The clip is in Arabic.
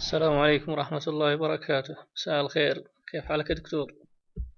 السلام عليكم ورحمة الله وبركاته مساء الخير كيف حالك يا دكتور؟